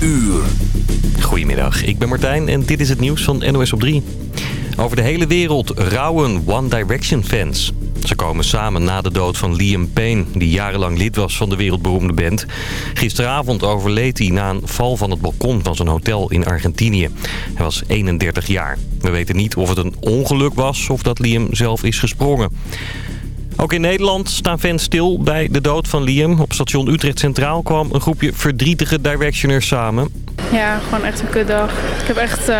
uur. Goedemiddag, ik ben Martijn en dit is het nieuws van NOS op 3. Over de hele wereld rouwen One Direction fans. Ze komen samen na de dood van Liam Payne, die jarenlang lid was van de wereldberoemde band. Gisteravond overleed hij na een val van het balkon van zijn hotel in Argentinië. Hij was 31 jaar. We weten niet of het een ongeluk was of dat Liam zelf is gesprongen. Ook in Nederland staan fans stil bij de dood van Liam. Op station Utrecht Centraal kwam een groepje verdrietige Directioners samen. Ja, gewoon echt een kutdag. Ik heb echt uh,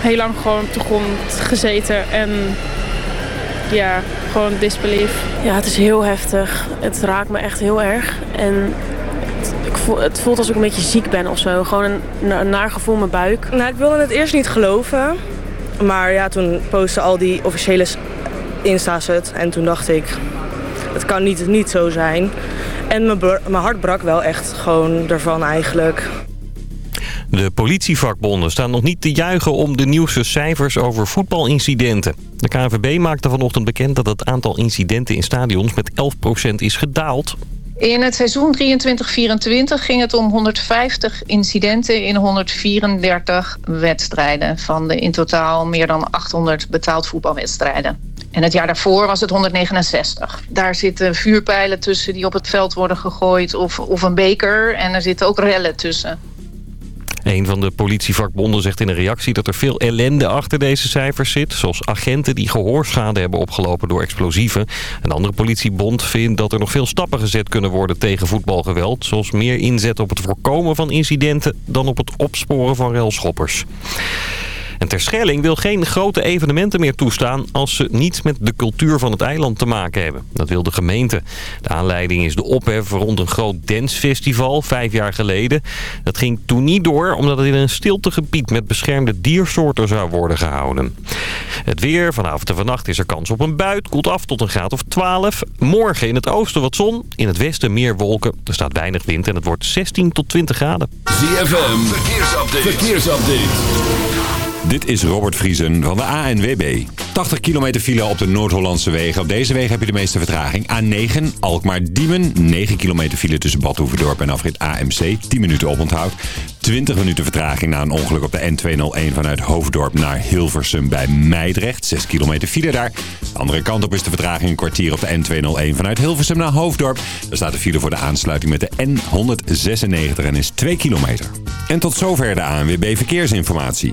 heel lang gewoon op de grond gezeten en ja, gewoon disbelief. Ja, het is heel heftig. Het raakt me echt heel erg. En het, ik voel, het voelt alsof ik een beetje ziek ben of zo. Gewoon een, een naar gevoel in mijn buik. Nou, ik wilde het eerst niet geloven. Maar ja, toen postten al die officiële Insta's het. En toen dacht ik, het kan niet, niet zo zijn. En mijn, mijn hart brak wel echt gewoon ervan eigenlijk. De politievakbonden staan nog niet te juichen om de nieuwste cijfers over voetbalincidenten. De KNVB maakte vanochtend bekend dat het aantal incidenten in stadions met 11% is gedaald. In het seizoen 23-24 ging het om 150 incidenten in 134 wedstrijden... van de in totaal meer dan 800 betaald voetbalwedstrijden. En het jaar daarvoor was het 169. Daar zitten vuurpijlen tussen die op het veld worden gegooid of, of een beker. En er zitten ook rellen tussen. Een van de politievakbonden zegt in een reactie dat er veel ellende achter deze cijfers zit. Zoals agenten die gehoorschade hebben opgelopen door explosieven. Een andere politiebond vindt dat er nog veel stappen gezet kunnen worden tegen voetbalgeweld. Zoals meer inzet op het voorkomen van incidenten dan op het opsporen van railschoppers. En Terschelling wil geen grote evenementen meer toestaan als ze niets met de cultuur van het eiland te maken hebben. Dat wil de gemeente. De aanleiding is de ophef rond een groot dancefestival vijf jaar geleden. Dat ging toen niet door omdat het in een stiltegebied met beschermde diersoorten zou worden gehouden. Het weer, vanavond en vannacht is er kans op een buit. Koelt af tot een graad of 12. Morgen in het oosten wat zon, in het westen meer wolken. Er staat weinig wind en het wordt 16 tot 20 graden. ZFM, verkeersupdate. verkeersupdate. Dit is Robert Vriesen van de ANWB. 80 kilometer file op de Noord-Hollandse wegen. Op deze wegen heb je de meeste vertraging. A9 Alkmaar-Diemen. 9 kilometer file tussen Bad en afrit AMC. 10 minuten oponthoud. 20 minuten vertraging na een ongeluk op de N201 vanuit Hoofddorp naar Hilversum bij Meidrecht. 6 kilometer file daar. De andere kant op is de vertraging een kwartier op de N201 vanuit Hilversum naar Hoofddorp. Daar staat de file voor de aansluiting met de N196 en is 2 kilometer. En tot zover de ANWB Verkeersinformatie.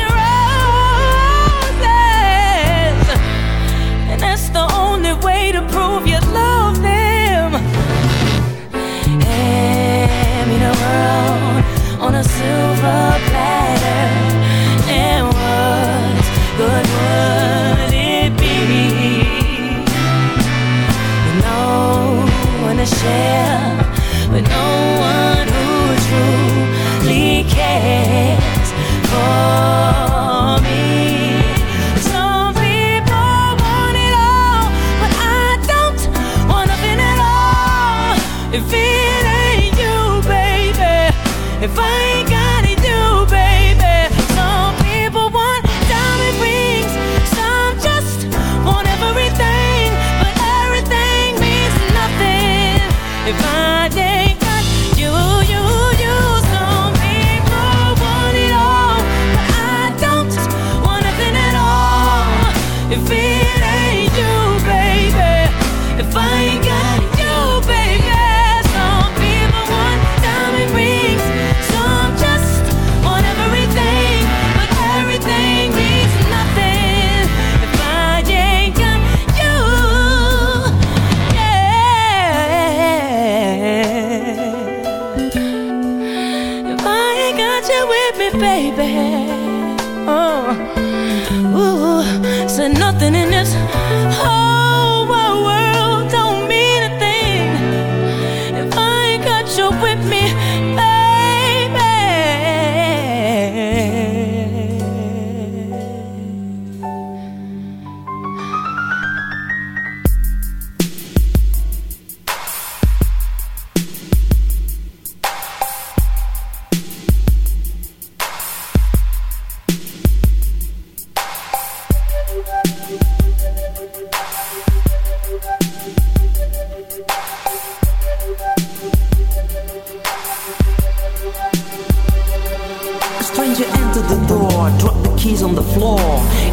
keys on the floor.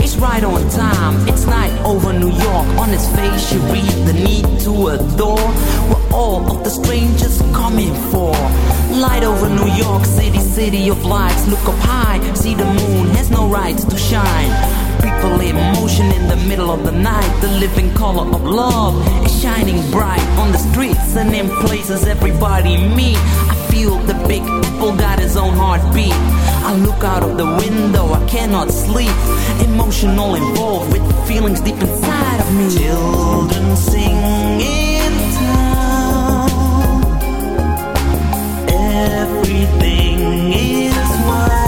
It's right on time, it's night over New York. On his face, you read the need to adore. What all of the strangers coming for? Light over New York City, city of lights. Look up high, see the moon has no rights to shine. People in the middle of the night. The living color of love is shining bright on the streets and in places everybody meet. I feel the big apple got his own heartbeat. I look out of the window, I cannot sleep. Emotional involved with feelings deep inside of me. Children sing in town. Everything is white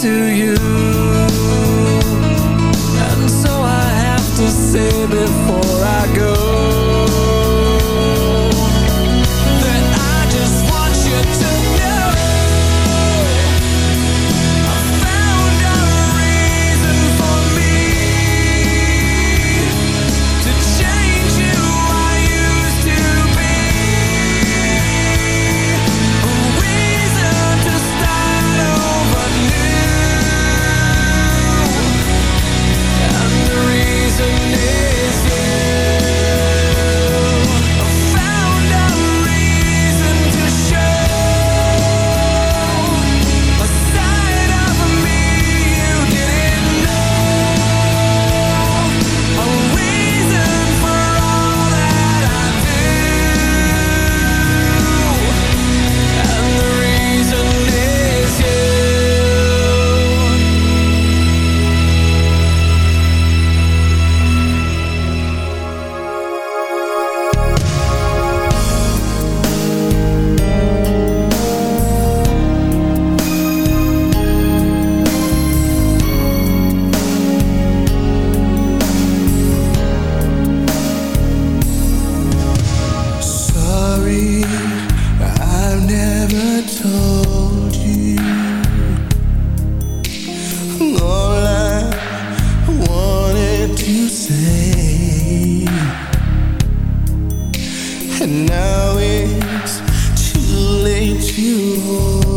to And now it's too late to hold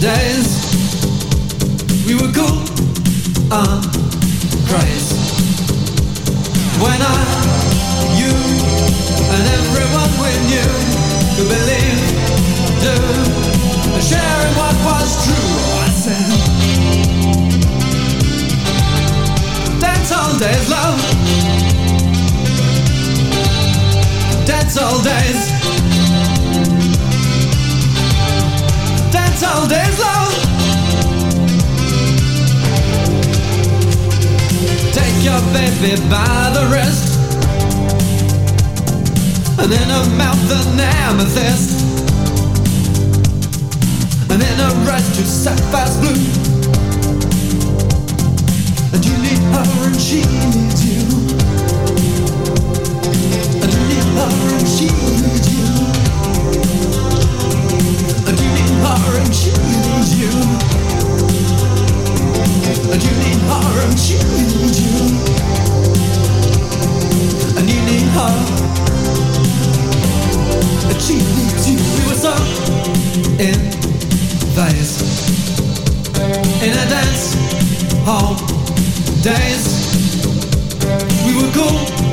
days. We were cool on craze when I, you, and everyone we knew could believe, do, and sharing what was true. I said, dance all days, love. Dance all days. All days, love. Take your baby by the wrist And in her mouth an amethyst And in her eyes two sapphires blue And you need her and she needs you And you need her and she and needs you. And you need and you And you need And she needs you We were so in In a dance hall days We were cool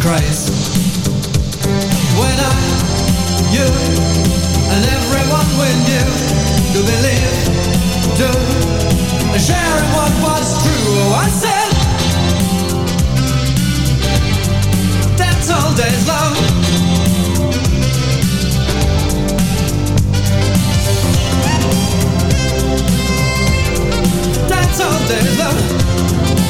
craze. When I, you And everyone we knew To believe, and sharing what was true. Oh, I said, that's all days love. That's all days love.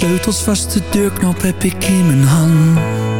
Sleutels vast, de deurknop heb ik in mijn hand.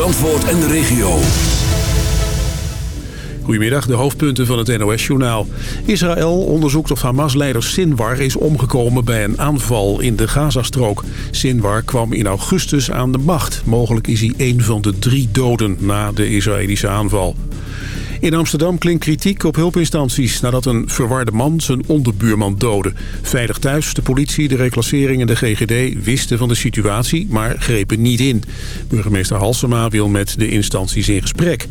Zandvoort en de regio. Goedemiddag, de hoofdpunten van het NOS-journaal. Israël onderzoekt of Hamas-leider Sinwar is omgekomen bij een aanval in de Gazastrook. Sinwar kwam in augustus aan de macht. Mogelijk is hij een van de drie doden na de Israëlische aanval. In Amsterdam klinkt kritiek op hulpinstanties nadat een verwarde man zijn onderbuurman doodde. Veilig thuis, de politie, de reclassering en de GGD wisten van de situatie, maar grepen niet in. Burgemeester Halsema wil met de instanties in gesprek.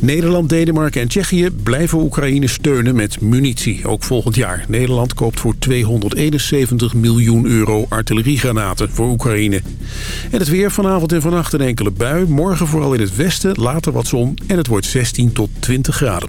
Nederland, Denemarken en Tsjechië blijven Oekraïne steunen met munitie, ook volgend jaar. Nederland koopt voor 271 miljoen euro artilleriegranaten voor Oekraïne. En het weer vanavond en vannacht een enkele bui. Morgen vooral in het westen, later wat zon en het wordt 16 tot 20 graden.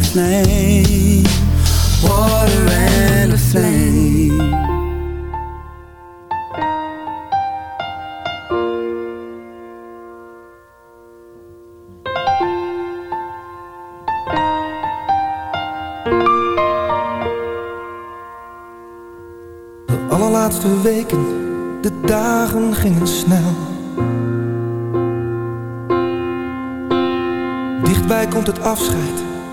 a flame, water and a. De allerlaatste weken, de dagen gingen snel. Dichtbij komt het afscheid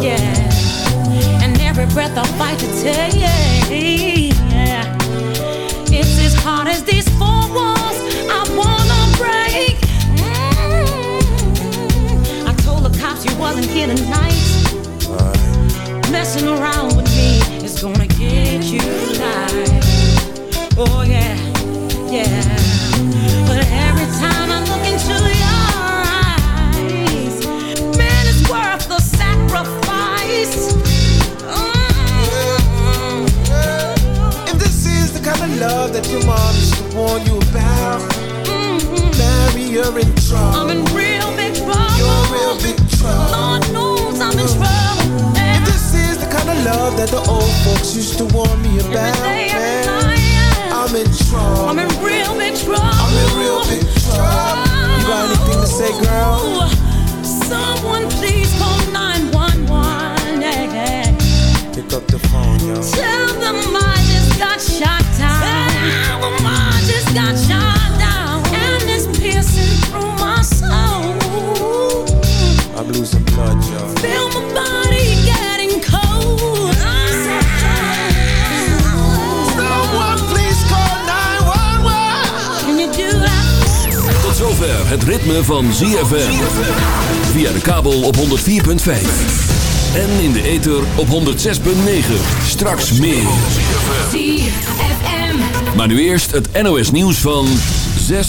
Yeah. And every breath I fight to take. Yeah. It's as hard as these four walls I wanna break. Mm. I told the cops you wasn't here tonight. Messing around with me is gonna get you live. Oh yeah, yeah. Used to warn you about, mm-hmm. Mary, you're in trouble. I'm in real big trouble. You're in real big trouble. Lord knows I'm in trouble. If this is the kind of love that the old folks used to warn me about, man, I'm in trouble. I'm in real big trouble. I'm in real big trouble. You got anything to say, girl? Someone please call 911. Yeah. Pick up the phone, yo. Tell them I just got shot down. Op 104.5. En in de ether op 106.9. Straks meer. Maar nu eerst het NOS nieuws van 6